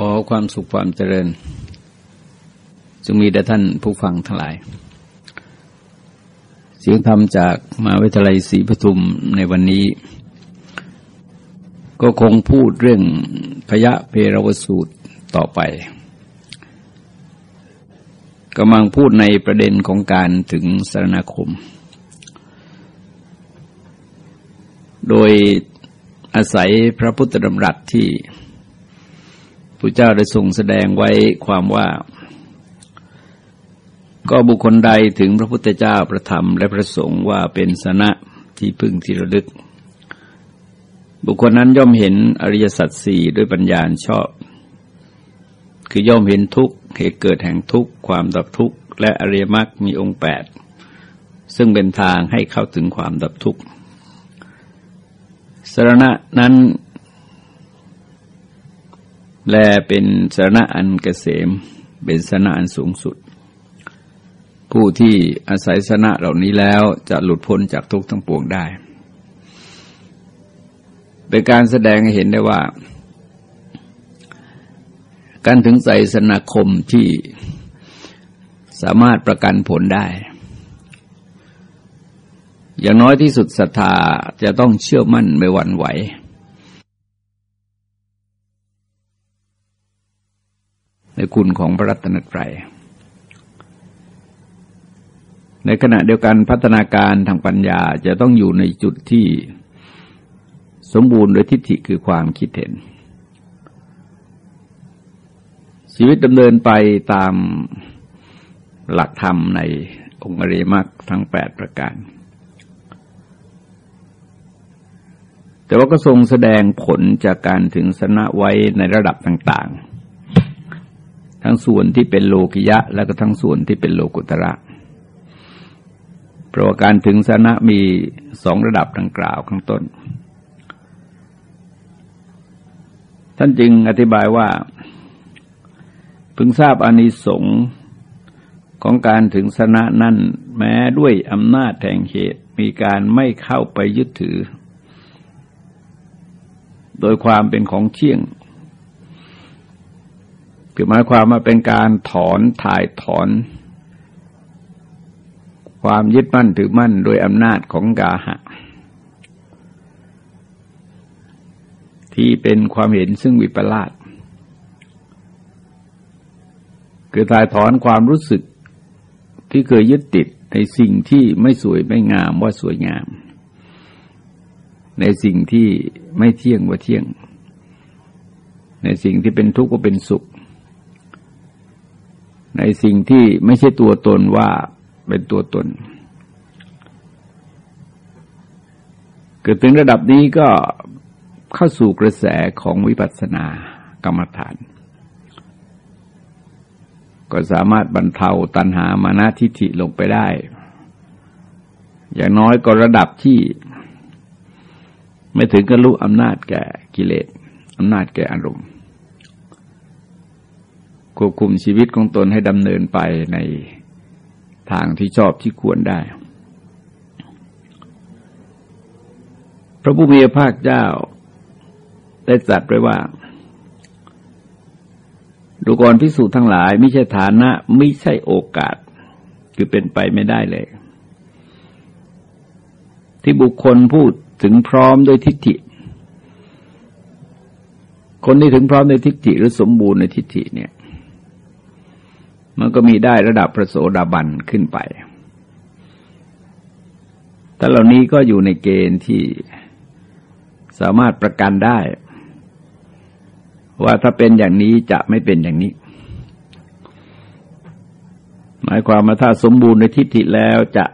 ขอความสุขความเจริญจงมีแด่ท่านผู้ฟังทั้งหลาย เสียงธรรมจากมหาวิทยาลัยศรีปทุมในวันนี้ ก็คงพูดเรื่องพยะเพรวสูตรต่อไปกำลังพูดในประเด็นของการถึงสารณคม โดยอาศัยพระพุทธดำรัสที่ พระเจ้าได้ทรงแสดงไว้ความว่า ก็บุคคลใดถึงพระพุทธเจ้าประธรรมและพระสงฆ์ว่าเป็นสนะที่พึ่งที่ระลึก บุคคลนั้นย่อมเห็นอริยสัจสี่ด้วยปัญญาชอบ คือย่อมเห็นทุกเหตุเกิดแห่งทุกความดับทุกข์และอริยมรรคมีองค์แปดซึ่งเป็นทางให้เข้าถึงความดับทุกข์สรณะนั้น แลเป็นสาระอันเกษม เป็นสาระอันสูงสุด ผู้ที่อาศัยสนะเหล่านี้แล้วจะหลุดพ้นจากทุกข์ทั้งปวงได้ เป็นการแสดงให้เห็นได้ว่า การถึงใจสนาคมที่สามารถประกันผลได้ อย่างน้อยที่สุดศรัทธาจะต้องเชื่อมั่นไม่หวั่นไหว ในคุณของพระรัตนตรัย ในขณะเดียวกันพัฒนาการทางปัญญาจะต้องอยู่ในจุดที่สมบูรณ์โดยทิฏฐิคือความคิดเห็น ชีวิตดำเนินไปตามหลักธรรมในองค์อริมักทั้งแปดประการ แต่ว่าก็ทรงแสดงผลจากการถึงสนะไว้ในระดับต่างๆ ทั้งส่วนที่เป็นโลกิยะ และก็ทั้งส่วนที่เป็นโลกุตระเพราะการถึงสนะมีสองระดับดังกล่าวข้างต้น ท่านจึงอธิบายว่าพึงทราบอานิสงส์ของการถึงสนะนั้นแม้ด้วยอำนาจแห่งเหตุมีการไม่เข้าไปยึดถือ โดยความเป็นของเที่ยง คือหมายความว่าเป็นการถอนถ่ายถอน ความยึดมั่นถือมั่นโดยอำนาจของกาหะ ที่เป็นความเห็นซึ่งวิปลาสคือถ่ายถอนความรู้สึกที่เคยยึดติดในสิ่งที่ไม่สวยไม่งามว่าสวยงาม ในสิ่งที่ไม่เที่ยงว่าเที่ยง ในสิ่งที่เป็นทุกข์ว่าเป็นสุข ในสิ่งที่ไม่ใช่ตัวตนว่าเป็นตัวตน เกิดถึงระดับนี้ก็เข้าสู่กระแสของวิปัสสนากรรมฐาน ก็สามารถบรรเทาตัณหามานาทิฏฐิลงไปได้ อย่างน้อยก็ระดับที่ไม่ถึงกับรู้อำนาจแก่กิเลสอำนาจแก่อารมณ์ ควบคุมชีวิตของตนให้ดำเนินไปในทางที่ชอบที่ควรได้ พระผู้มีพระภาคเจ้าได้ตรัสไว้ว่า ดูกรพิสูจน์ทั้งหลายไม่ใช่ฐานะไม่ใช่โอกาส คือเป็นไปไม่ได้เลย ที่บุคคลพูดถึงพร้อมโดยทิฏฐิ คนที่ถึงพร้อมในทิฏฐิหรือสมบูรณ์ในทิฏฐิเนี่ย มันก็มีได้ระดับพระโสดาบันขึ้นไป แต่เหล่านี้ก็อยู่ในเกณฑ์ที่สามารถประกันได้ ว่าถ้าเป็นอย่างนี้จะไม่เป็นอย่างนี้ หมายความว่าถ้าสมบูรณ์ในทิฏฐิแล้วจะ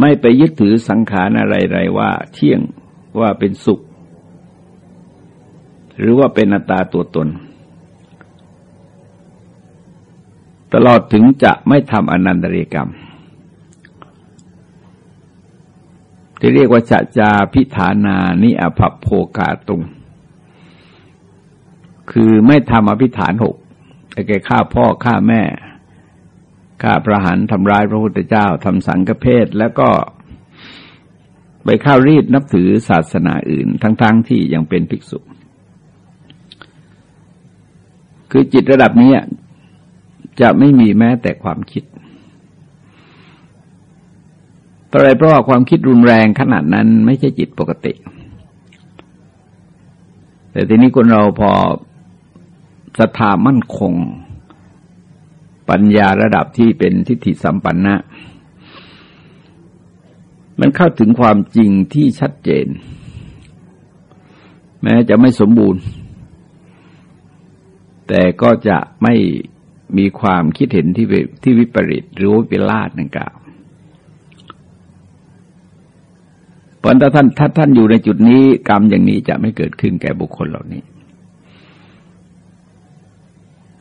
ไม่ไปยึดถือสังขารอะไรๆว่า เที่ยงว่าเป็นสุข หรือว่าเป็นอัตตาตัวตน ตลอดถึงจะไม่ทำอนันตริกรรม ที่เรียกว่าจะจาพิฐานานิอภพโภกาตุง คือไม่ทำอภิฐานหกแต่แกฆ่าพ่อฆ่าแม่ฆ่าประหารทำร้ายพระพุทธเจ้าทำสังฆเพศแล้วก็ไปข้ารีดนับถือศาสนาอื่น ทั้งๆทที่ยังเป็นภิกษุ คือจิตระดับนี้ จะไม่มีแม้แต่ความคิดเพราะอะไรเพราะว่าความคิดรุนแรงขนาดนั้นไม่ใช่จิตปกติ แต่ทีนี้คนเราพอศรัทธามั่นคง ปัญญาระดับที่เป็นทิฏฐิสัมปันนะ มันเข้าถึงความจริงที่ชัดเจน แม้จะไม่สมบูรณ์ แต่ก็จะไม่ มีความคิดเห็นที่ที่วิปริตหรือวิปลาสนั่นกล่าวเพราะถ้าท่านถ้าท่านอยู่ในจุดนี้กรรมอย่างนี้จะไม่เกิดขึ้นแก่บุคคลเหล่านี้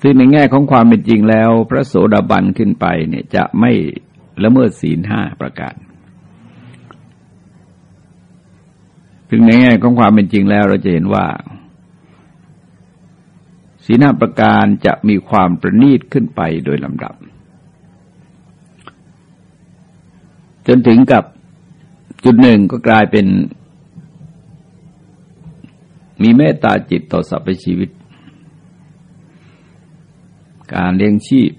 ซึ่งในแง่ของความเป็นจริงแล้ว พระโสดาบันขึ้นไปเนี่ยจะไม่ละเมิดศีลห้าประการซึ่งในแง่ของความเป็นจริงแล้วเราจะเห็นว่า ศีลห้าประการจะมีความประณีตขึ้นไปโดยลำดับ จนถึงกับจุดหนึ่งก็กลายเป็น มีเมตตาจิตต่อสรรพชีวิต การเลี้ยงชีพ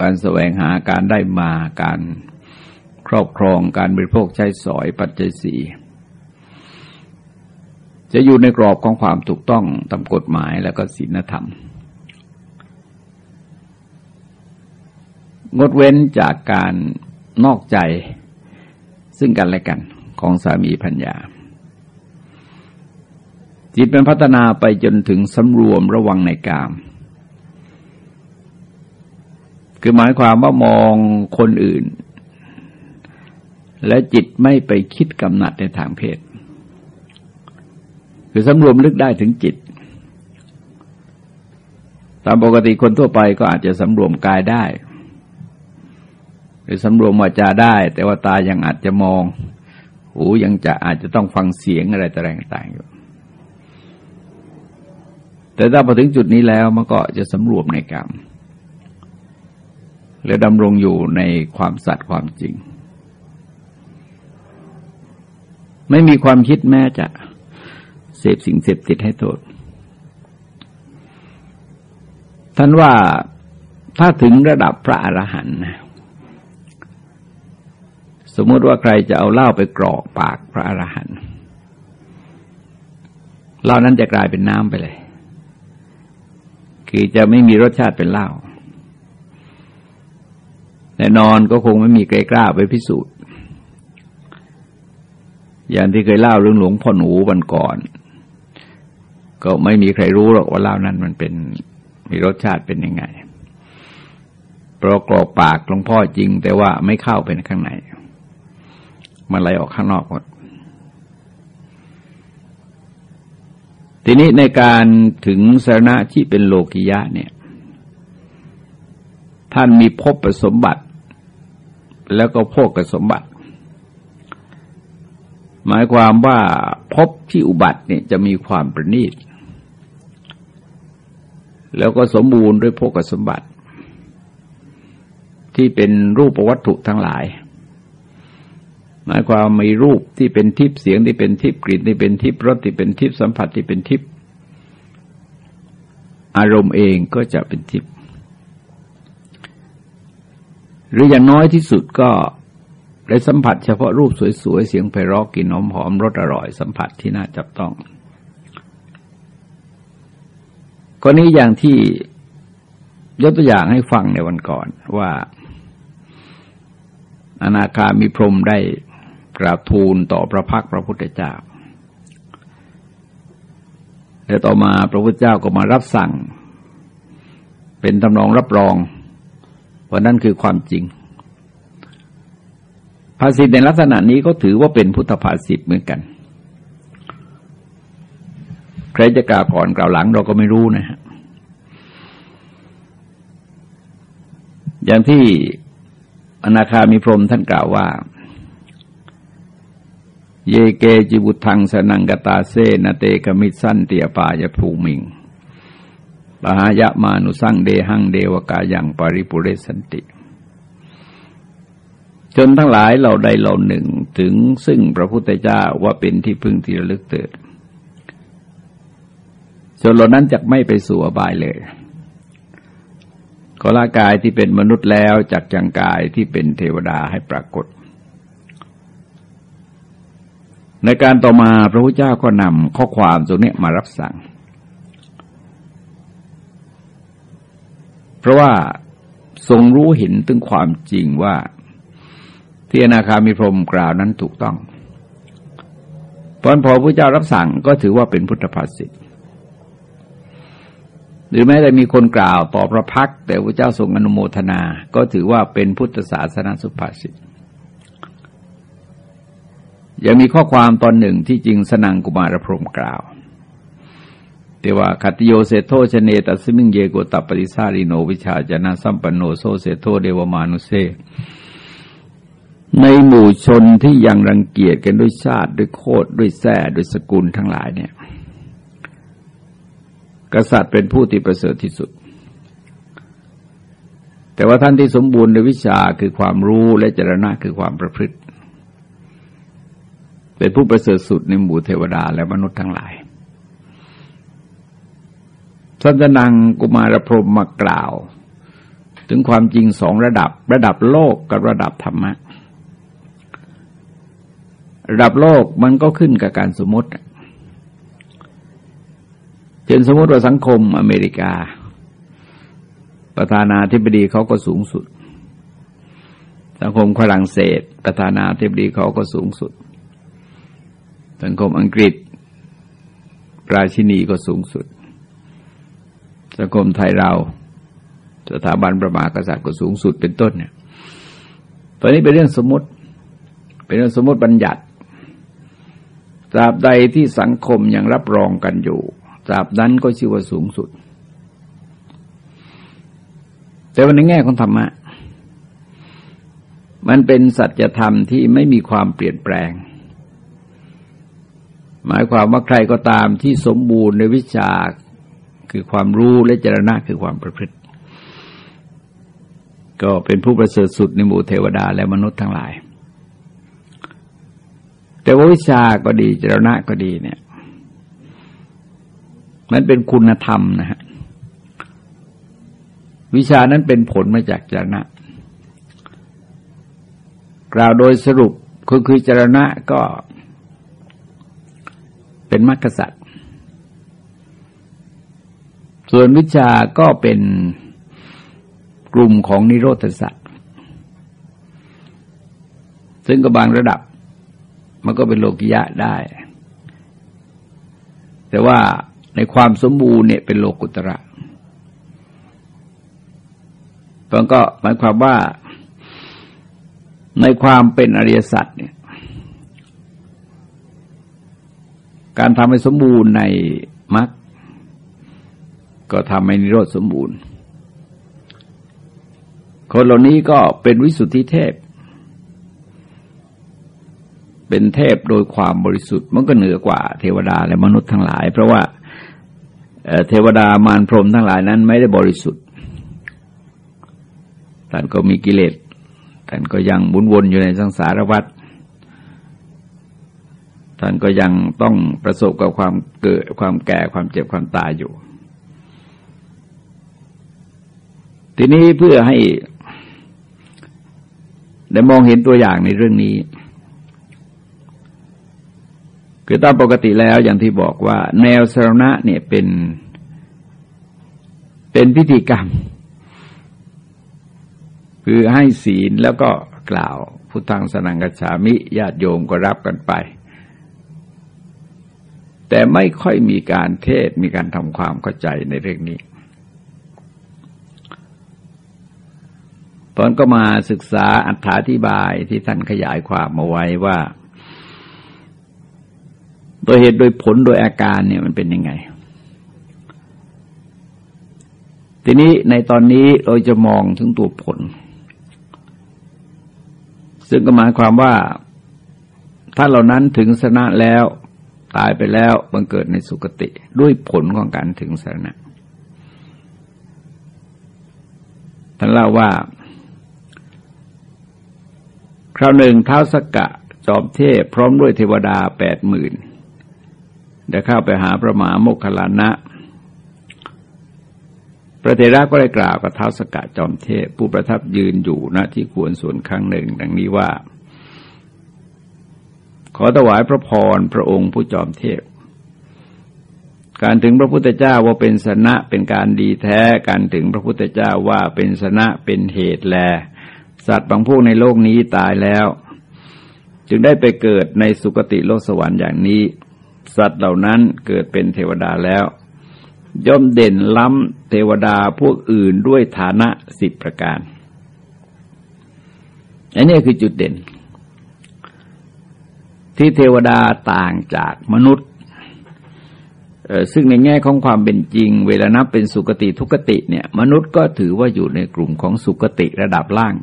การแสวงหาการได้มาการครอบครองการบริโภคใช้สอยปัจจัยสี จะอยู่ในกรอบของความถูกต้องตามกฎหมายแล้วก็ศีลธรรม งดเว้นจากการนอกใจซึ่งกันและกันของสามีพัญญา จิตเป็นพัฒนาไปจนถึงสำรวมระวังในกาม คือหมายความว่ามองคนอื่น และจิตไม่ไปคิดกำหนัดในทางเพศ คือสำรวมลึกได้ถึงจิต ตามปกติคนทั่วไปก็อาจจะสำรวมกายได้ หรือสำรวมวาจาได้ แต่ว่าตายังอาจจะมอง หูยังจะอาจจะต้องฟังเสียงอะไรต่างๆอยู่แต่ถ้าพอถึงจุดนี้แล้วมันก็จะสำรวมในกรรมและดำรงอยู่ในความสัตย์ความจริง ไม่มีความคิดแม้จะ เสพสิ่งเสพติดให้โทษ ท่านว่าถ้าถึงระดับพระอรหันต์นะสมมติว่าใครจะเอาเหล้าไปกรอกปากพระอรหันต์เหล้านั้นจะกลายเป็นน้ำไปเลย คือจะไม่มีรสชาติเป็นเหล้าแน่นอนก็คงไม่มีใครกล้าไปพิสูจน์ อย่างที่เคยเล่าเรื่องหลวงพ่อหนูวันก่อน ก็ไม่มีใครรู้หรอกว่าเหล้านั้นมันเป็นมีรสชาติเป็นยังไงปราะกรอกปากหลวงพ่อจริง แต่ว่าไม่เข้าไปในข้างในมันไหลออกข้างนอกหมดทีนี้ในการถึงสาระที่เป็นโลกิยะเนี่ย ท่านมีพบประสมบัติ แล้วก็โภกสมบัติ หมายความว่าพบที่อุบัติเนี่ยจะมีความประณีต แล้วก็สมบูรณ์ด้วยโภกสมบัติ ที่เป็นรูปวัตถุทั้งหลาย หมายความมีรูปที่เป็นทิพย์เสียงที่เป็นทิพย์กลิ่นที่เป็นทิพย์รสที่เป็นทิพย์สัมผัสที่เป็นทิพย์อารมณ์เองก็จะเป็นทิพย์หรืออย่างน้อยที่สุดก็ได้สัมผัสเฉพาะรูปสวยๆ เสียงไพเราะกลิ่นหอมหอมรสอร่อยสัมผัสที่น่าจับต้อง ก็นี้อย่างที่ยกตัวอย่างให้ฟังในวันก่อนว่าอนาคามีพรมได้กราบทูลต่อพระพักพระพุทธเจ้าแล้วต่อมาพระพุทธเจ้าก็มารับสั่ง เป็นตำนองรับรองว่านั่นคือความจริง ภาษิตในลักษณะนี้ก็ถือว่าเป็นพุทธภาษิตเหมือนกัน ใครจะกล่าวก่อนกล่าวหลังเราก็ไม่รู้นะฮะอย่างที่อนาคามีพรมท่านกล่าวว่า เยเกจิบุทังสนังกตาเซนเตกมิสันเตียปายภูมิงปหายะมานุสังเดหังเดวกายังปริปุเรสันติ จนทั้งหลายเราได้เราหนึ่งถึงซึ่งพระพุทธเจ้าว่าเป็นที่พึ่งที่ระลึกเติด จนเรานั้นจะไม่ไปสู่อบายเลยก็ละกายที่เป็นมนุษย์แล้วจากจังกายที่เป็นเทวดาให้ปรากฏ ในการต่อมาพระพุทธเจ้าก็นำข้อความตรงนี้มารับสั่ง เพราะว่าทรงรู้เห็นถึงความจริงว่าที่อนาคามีพรมกล่าวนั้นถูกต้องพอพอพระเจ้ารับสั่งก็ถือว่าเป็นพุทธภาษิต หรือแม้แต่มีคนกล่าวต่อพระพัก แต่พระเจ้าทรงอนุโมทนา ก็ถือว่าเป็นพุทธศาสนาสุภาษิตยังมีข้อความตอนหนึ่งที่จริงสนังกุมารพรมกล่าวแต่ว่าขัตติโยเสฏโฐ ชเนตัสมิงเยโคตตปฏิสาริโนวิชชาจรณสัมปันโนโส เสฏโฐ เทวมานุเส ในหมู่ชนที่ยังรังเกียจกันด้วยชาติด้วยโคตรด้วยแซ่ด้วยสกุลทั้งหลายเนี่ย กษัตริย์เป็นผู้ที่ประเสริฐที่สุด แต่ว่าท่านที่สมบูรณ์ในวิชาคือความรู้และจรณะคือความประพฤติ เป็นผู้ประเสริฐสุดในหมู่เทวดาและมนุษย์ทั้งหลายสันนังกุมารพรหมมากล่าว ถึงความจริงสองระดับ ระดับโลกกับระดับธรรมะ ระดับโลกมันก็ขึ้นกับการสมมติ ช่นสมมติว่าสังคมอเมริกา ประธานาธิบดีเขาก็สูงสุด สังคมฝรั่งเศส ประธานาธิบดีเขาก็สูงสุด สังคมอังกฤษ ราชินีก็สูงสุด สังคมไทยเรา สถาบันประมากษัตริย์ก็สูงสุดเป็นต้นเนี่ยตอนนี้เป็นเรื่องสมมติ เป็นเรื่องสมมติบัญญัติตราบใดที่สังคมยังรับรองกันอยู่ ตราบนั้นก็ชื่อว่าสูงสุด แต่วันในแง่ของธรรมะ มันเป็นสัจธรรมที่ไม่มีความเปลี่ยนแปลง หมายความว่าใครก็ตามที่สมบูรณ์ในวิชาคือความรู้และจรณะคือความประพฤติ ก็เป็นผู้ประเสริฐสุดในหมู่เทวดาและมนุษย์ทั้งหลาย แต่ว่าวิชาก็ดีจรณะก็ดีเนี่ย มันเป็นคุณธรรมนะฮะวิชานั้นเป็นผลมาจากจรณะ กล่าวโดยสรุปคือคือจรณะก็เป็นมรรคสัตว์ส่วนวิชาก็เป็นกลุ่มของนิโรธสัตว์ซึ่งก็บางระดับ มันก็เป็นโลกิยะได้ แต่ว่า ในความสมบูรณ์เนี่ยเป็นโลกุตระมันก็หมายความว่าในความเป็นอริยสัจเนี่ยการทำให้สมบูรณ์ในมรรคก็ทำให้นิโรธสมบูรณ์ คนเหล่านี้ก็เป็นวิสุทธิเทพ เป็นเทพโดยความบริสุทธิ์มันก็เหนือกว่าเทวดาและมนุษย์ทั้งหลาย เพราะว่า เทวดามารพรหมทั้งหลายนั้นไม่ได้บริสุทธิ์ท่านก็มีกิเลสท่านก็ยังบุนวนอยู่ในสังสารวัฏท่านก็ยังต้องประสบกับความเกิดความแก่ความเจ็บความตายอยู่ ทีนี้เพื่อให้ได้มองเห็นตัวอย่างในเรื่องนี้ คือตามปกติแล้วอย่างที่บอกว่า แนวสรณะเนี่ยเป็น เป็นพิธีกรรม คือให้ศีลแล้วก็กล่าวพุทธังสนังกัจฉามิญาติโยมก็รับกันไป แต่ไม่ค่อยมีการเทศมีการทำความเข้าใจในเรื่องนี้ตอนก็มาศึกษาอัธาธิบายที่ท่านขยายความมาไว้ว่า ดยเหตุโดยผลโดยอาการเนี่ยมันเป็นยังไง ทีนี้ในตอนนี้เราจะมองถึงตัวผล ซึ่งก็หมายความว่า ถ้าเหล่านั้นถึงสนะแล้วตายไปแล้วบังเกิดในสุคติด้วยผลของการถึงสนะท่านเล่าว่า คราวหนึ่งเท้าสกกะจอมเทพพร้อมด้วยเทวดาแปดหมื่น ได้เข้าไปหาพระมหาโมคคลานะ พระเทระก็ได้กล่าวกับเท้าสกัดจอมเทพ ผู้ประทับยืนอยู่ณที่ควรส่วนครั้งหนึ่ง ดังนี้ว่า ขอถวายพระพรพระองค์ผู้จอมเทพ การถึงพระพุทธเจ้าว่าเป็นสนะเป็นการดีแท้ การถึงพระพุทธเจ้าว่าเป็นสนะเป็นเหตุแล สัตว์บางพวกในโลกนี้ตายแล้ว จึงได้ไปเกิดในสุคติโลกสวรรค์อย่างนี้ สัตว์เหล่านั้นเกิดเป็นเทวดาแล้ว ย่อมเด่นล้ำเทวดาพวกอื่นด้วยฐานะสิบประการ อันนี้คือจุดเด่น ที่เทวดาต่างจากมนุษย์ซึ่งในแง่ของความเป็นจริง เวลานับเป็นสุกติทุกติเนี่ย มนุษย์ก็ถือว่าอยู่ในกลุ่มของสุกติระดับล่าง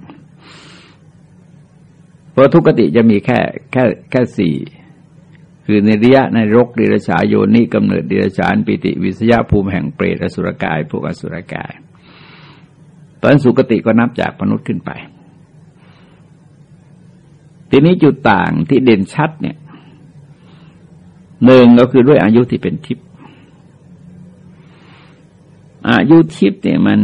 เพราะทุกติจะมีแค่แค่แค่สี่ คือในระยะในรกเดรัจฉาโยนิกำเนิดเดรัจฉานปิติวิสยาภูมิแห่งเปรตอสุรกายพวกอสุรกายตอนสุกติก็นับจากมนุษย์ขึ้นไป ทีนี้จุดต่างที่เด่นชัดเนี่ยหนึ่งก็คือด้วยอายุที่เป็นทิพย์อายุทิพย์เนี่ยมัน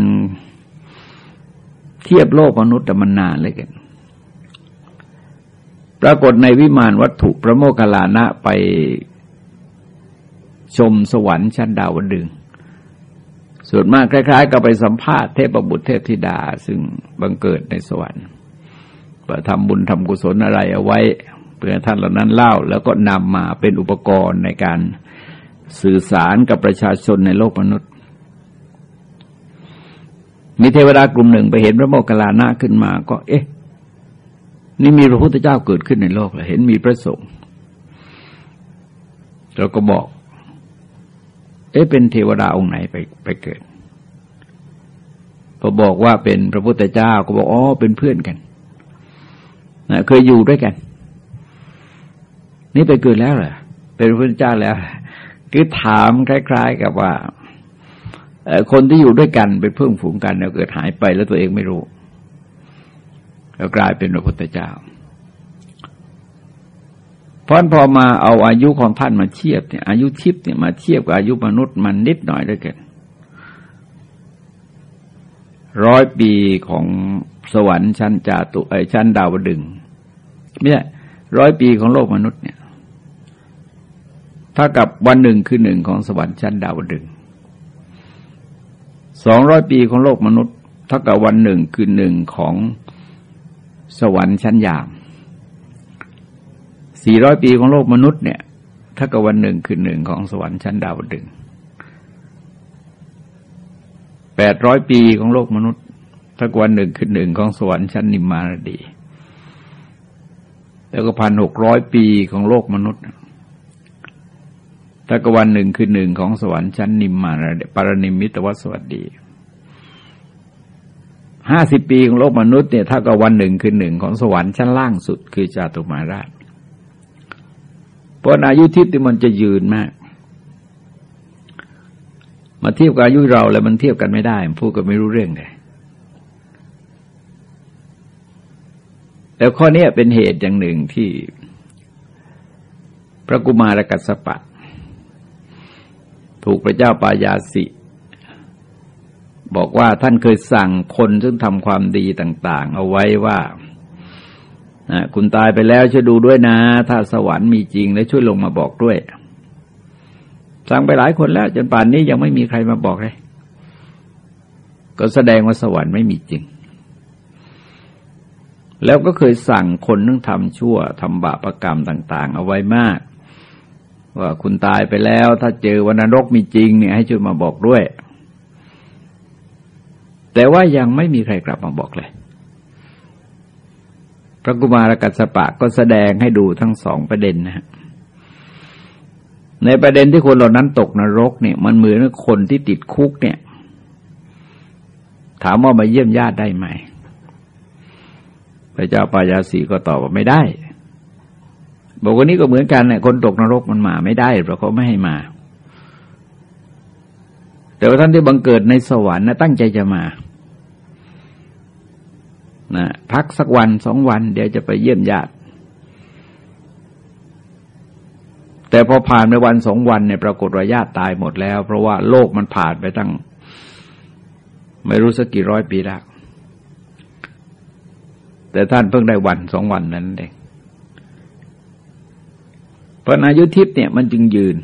เทียบโลกมนุษย์แต่มันนานเลยกัน ปรากฏในวิมานวัตถุพระโมคคัลลานะไปชมสวรรค์ชั้นดาวดึง ส่วนมากคล้ายๆกับไปสัมภาษณ์เทพบุตรเทพธิดา ซึ่งบังเกิดในสวรรค์ว่าทำบุญทำกุศลอะไรเอาไว้เพื่อท่านเหล่านั้นเล่า แล้วก็นำมาเป็นอุปกรณ์ในการสื่อสารกับประชาชนในโลกมนุษย์ มีเทวดากลุ่มหนึ่งไปเห็นพระโมคคัลลานะขึ้นมาก็ เอ๊ะ นี่มีพระพุทธเจ้าเกิดขึ้นในโลกเลยเห็นมีพระสงฆ์เราก็บอก เอ๊ะเป็นเทวดาองค์ไหนไปไปเกิดพอบอกว่าเป็นพระพุทธเจ้าก็บอกอ๋อเป็นเพื่อนกันนะเคยอยู่ด้วยกัน นี่ไปเกิดแล้วเหรอเป็นพระพุทธเจ้าแล้วคือถามคล้าย ๆ กับว่าคนที่อยู่ด้วยกันเป็นเพื่อนฝูงกันแล้วเกิดหายไปแล้วตัวเองไม่รู้ แล้วกลายเป็นพระพุทธเจ้าเพราะพอมาเอาอายุของท่านมาเทียบเนี่ยอายุทิพย์เนี่ยมาเทียบกับอายุมนุษย์มันนิดหน่อยด้วยกันร้อยปีของสวรรค์ชั้นจาตุไอชั้นดาวดึงเนี่ร้อยปีของโลกมนุษย์เนี่ยถ้ากับวันหนึ่งคือหนึ่งของสวรรค์ชั้นดาวดึงสองร้อยปีของโลกมนุษย์เท่ากับวันหนึ่งคือหนึ่งของ สวรรค์ชั้นยามสี่ร้อยปีของโลกมนุษย์เนี่ย ถ้ากับวันหนึ่งคือหนึ่งของสวรรค์ชั้นดาวดึงแปดร้อยปีของโลกมนุษย์ถ้ากับวันหนึ่งคือหนึ่งของสวรรค์ชั้นนิมมานดี แล้วก็พันหกร้อยปีของโลกมนุษย์ถ้ากับวันหนึ่งคือหนึ่งของสวรรค์ชั้นนิมมานปารณิมิตวสวัสดี ห้าสิบปีของโลกมนุษย์เนี่ยถ้ากับวันหนึ่งคือหนึ่งของสวรรค์ชั้นล่างสุดคือจาตุมาราชเพราะอายุทิพย์มันจะยืนมาก มาเทียบกับอายุเราแล้วมันเทียบกันไม่ได้พูดก็ไม่รู้เรื่องเลยแต่ข้อนี้เป็นเหตุอย่างหนึ่งที่ พระกุมารกัสปะ ถูกพระเจ้าปายาสิ บอกว่าท่านเคยสั่งคนซึ่งทำความดีต่าง ๆ เอาไว้ว่าคุณตายไปแล้วช่วยดูด้วยนะ ถ้าสวรรค์มีจริงแล้วช่วยลงมาบอกด้วย สั่งไปหลายคนแล้ว จนป่านนี้ยังไม่มีใครมาบอกเลย ก็แสดงว่าสวรรค์ไม่มีจริง แล้วก็เคยสั่งคนนึงทำชั่วทำบาปรกรรมต่าง ๆ เอาไว้มาก ว่าคุณตายไปแล้ว ถ้าเจอวันนรกมีจริงเนี่ยให้ช่วยมาบอกด้วย แต่ว่ายังไม่มีใครกลับมาบอกเลย พระกุมารกัสปะก็แสดงให้ดูทั้งสองประเด็นนะฮะในประเด็นที่คนเหล่านั้นตกนรกเนี่ย มันเหมือนคนที่ติดคุกเนี่ย ถามว่ามาเยี่ยมญาติได้ไหมพระเจ้าปายาสีก็ตอบว่าไม่ได้บอกว่านี้ก็เหมือนกันเนี่ยคนตกนรกมันมาไม่ได้เพราะเขาไม่ให้มา แต่ว่าท่านที่บังเกิดในสวรรค์นะตั้งใจจะมานะพักสักวันสองวัน เดี๋ยวจะไปเยี่ยมญาติ แต่พอผ่านไปวันสองวันเนี่ยปรากฏว่าญาติตายหมดแล้ว เพราะว่าโลกมันผ่านไปตั้ง ไม่รู้สักกี่ร้อยปีแล้วแต่ท่านเพิ่งได้วันสองวันนั้นเองเพราะอายุทิพย์เนี่ยมันจึงยืน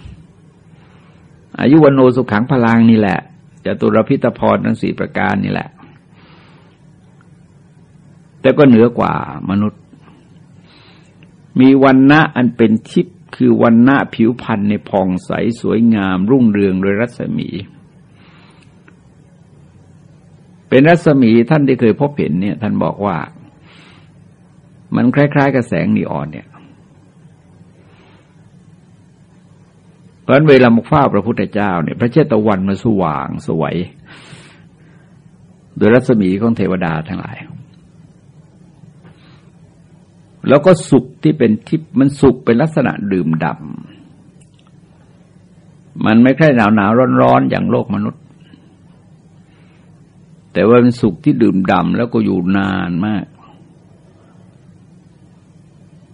อายุวันโนสุขังพลังนี่แหละจะตุรพิตพรทั้งสี่ประการนี่แหละ แต่ก็เหนือกว่ามนุษย์ มีวันณะอันเป็นทิพย์คือวันณะผิวพรรณในผ่องใสสวยงาม รุ่งเรืองโดยรัศมี เป็นรัศมีท่านที่เคยพบเห็นเนี่ย ท่านบอกว่า มันคล้าย ๆ กับแสงนีออนเนี่ยพ ราะเวลามาฟ้าพระพุทธเจ้าเนี่ยพระเจตวันมาสว่างสวย โดยรัศมีของเทวดาทั้งหลาย แล้วก็สุขที่เป็นทิพมันสุขเป็นลักษณะดื่มดำมันไม่ใช่หนาวหนาวร้อนร้อนอย่างโลกมนุษย์ แต่ว่าเป็นสุขที่ดื่มดำแล้วก็อยู่นานมาก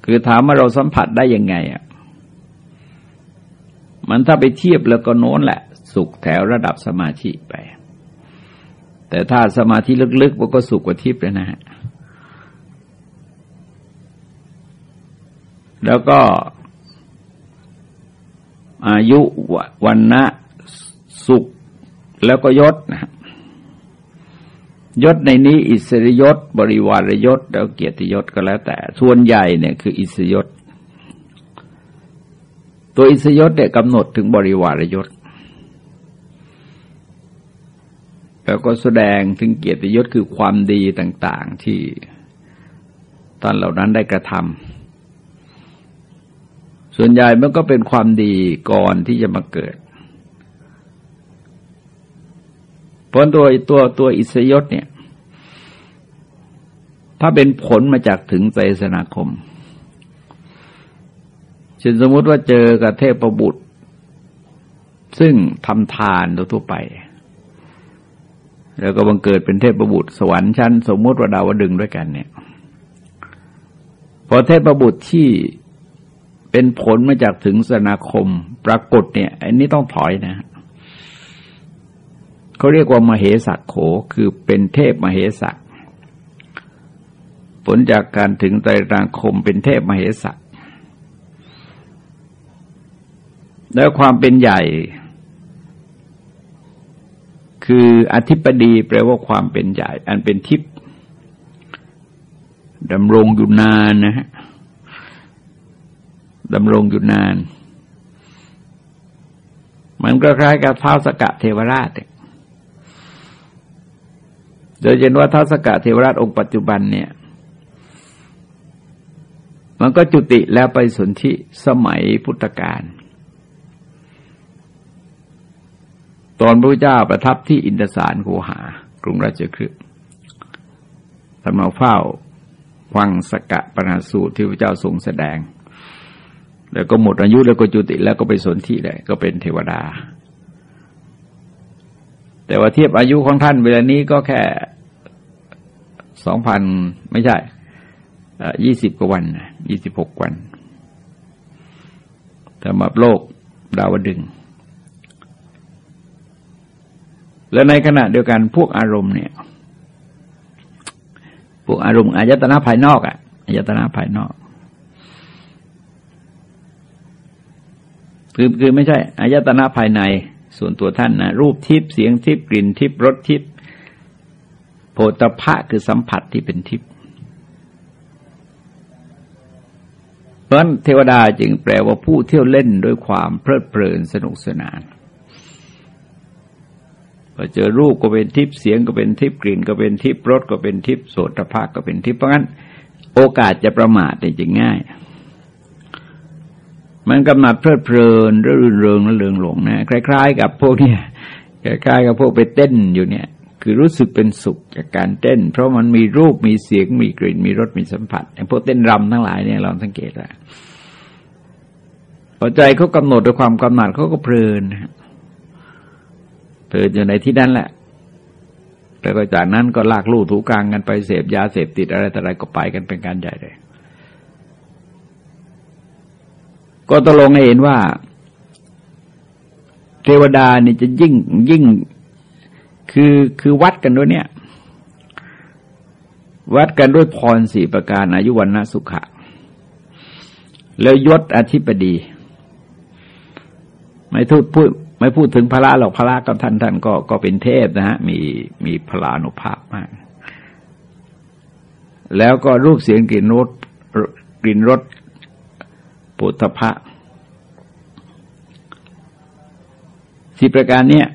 คือถามว่าเราสัมผัสได้ยังไงอะ มันถ้าไปเทียบแล้วก็โน้นแหละ สุขแถวระดับสมาธิไป แต่ถ้าสมาธิลึกๆมันก็สุขกว่าทิพย์เลยนะฮะแล้วก็อายุวันนะสุขแล้วก็ยศนะยศในนี้อิสริยศ บริวารยศ แล้วเกียรติยศก็แล้วแต่ ส่วนใหญ่เนี่ยคืออิสริยศ ตัวอิสยศเนี่ยกำหนดถึงบริวารยศ แล้วก็แสดงถึงเกียรติยศคือความดีต่าง ๆ ที่ท่านเหล่านั้นได้กระทำส่วนใหญ่มันก็เป็นความดีก่อนที่จะมาเกิดเพราะตัวตัวตัวอิสยศเนี่ย ถ้าเป็นผลมาจากถึงใจสนาคม ช่นสมมติว่าเจอกับเทพประบุตร ซึ่งทำทานทั่วไป แล้วก็บังเกิดเป็นเทพประบุตร สวรรค์ชั้น สมมติว่าดาวดึงด้วยกันเนี่ย พอเทพประบุตรที่เป็นผลมาจากถึงสนาคมปรากฏเนี่ย อันนี้ต้องถอยนะเขาเรียกว่ามเหสักโขคือเป็นเทพมเหสักผลจากการถึงไตรราคมเป็นเทพมเหสัก แล้วความเป็นใหญ่ คืออธิปดีแปลว่าความเป็นใหญ่ อันเป็นทิพย์ดำรงอยู่นานนะฮะดำรงอยู่นาน มันก็คล้ายกับเท้าสกะเทวราชโดยเห็นว่าท้าสกะเทวราชองค์ปัจจุบันเนี่ย มันก็จุติแล้วไปสนธิสมัยพุทธกาล ตอนพระเจ้าประทับที่อินทสารโคหากรุงราชคฤห์ท่านมาเฝ้าฟังสกะปนาสูตรที่พระเจ้าทรงแสดง แล้วก็หมดอายุแล้วก็จุติแล้วก็ไปสนที่เลยก็เป็นเทวดา แต่ว่าเทียบอายุของท่านเวลานี้ก็แค่สองพันไม่ใช่ยี่สิบกว่าวันยี่สิบหกวันสำหรับโลกดาวดึง และในขณะเดียวกันพวกอารมณ์เนี่ย พวกอารมณ์อายตนะภายนอกอะอายตนะภายนอกคือคือไม่ใช่อายตนะภายในส่วนตัวท่านนะรูปทิพย์เสียงทิพย์กลิ่นทิพย์รสทิพย์โผฏฐะคือสัมผัสที่เป็นทิพย์เพราะเทวดาจึงแปลว่าผู้เที่ยวเล่นด้วยความเพลิดเพลินสนุกสนาน พอเจอรูปก็เป็นทิพย์เสียงก็เป็นทิพย์กลิ่นก็เป็นทิพย์รสก็เป็นทิพย์โสตภาคก็เป็นทิพย์เพราะงั้น โอกาสจะประมาทเนี่ยจะง่าย มันกำหนัดเพลิดเพลินรื่นเริงและเริงหลงนะคล้าย ๆ กับพวกเนี่ยคล้ายๆกับพวกไปเต้นอยู่เนี่ย คือรู้สึกเป็นสุขจากการเต้น เพราะมันมีรูปมีเสียงมีกลิ่นมีรสมีสัมผัสอย่างพวกเต้นรำทั้งหลายเนี่ยเราสังเกตว่าพอใจเขากำหนดด้วยความกำหนัดเขาก็เพลินนะ เกิดอยู่ในที่นั้นแหละ แล้วก็จากนั้นก็ลากลู่ถูกลางกันไปเสพยาเสพติดอะไรแต่อะไรก็ไปกันเป็นการใหญ่เลย ก็ตกลงให้เห็นว่า เทวดานี่จะยิ่งยิ่งคือคือวัดกันด้วยเนี่ย วัดกันด้วยพรสี่ประการอายุวันนาสุขะ แล้วยศอธิปดี ไม่พูดพูด ไม่พูดถึงพระหรอกพระก็ท่านท่านก็ก็เป็นเทพนะฮะมีมีพลานุภาพมาก แล้วก็รูปเสียงกลิ่นรสกลิ่นรสปุถะสิประการเนี้ย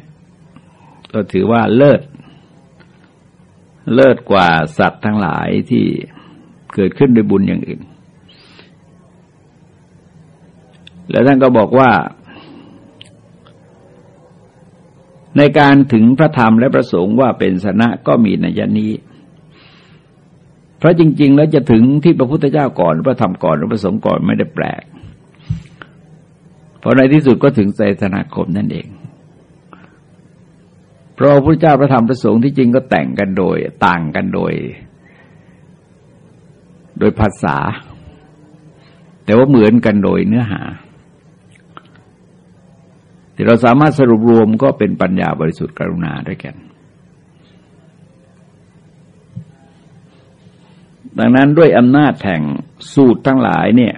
ก็ถือว่าเลิศ เลิศกว่าสัตว์ทั้งหลายที่เกิดขึ้นด้วยบุญอย่างอื่น แล้วท่านก็บอกว่า ในการถึงพระธรรมและประสงค์ว่าเป็นสนะก็มีนัยนี้ เพราะจริง ๆ แล้วจะถึงที่พระพุทธเจ้าก่อนพระธรรมก่อนหรือประสงค์ก่อนไม่ได้แปลก เพราะในที่สุดก็ถึงไตรสนาคมนั่นเอง เพราะพระเจ้าพระธรรมพระสงฆ์ที่จริงก็แต่งกันโดยต่างกันโดย โดยภาษา แต่ว่าเหมือนกันโดยเนื้อหา ที่เราสามารถสรุปรวมก็เป็นปัญญาบริสุทธิ์กรุณาด้วยกัน ดังนั้นด้วยอำนาจแห่งสูตรทั้งหลายเนี่ย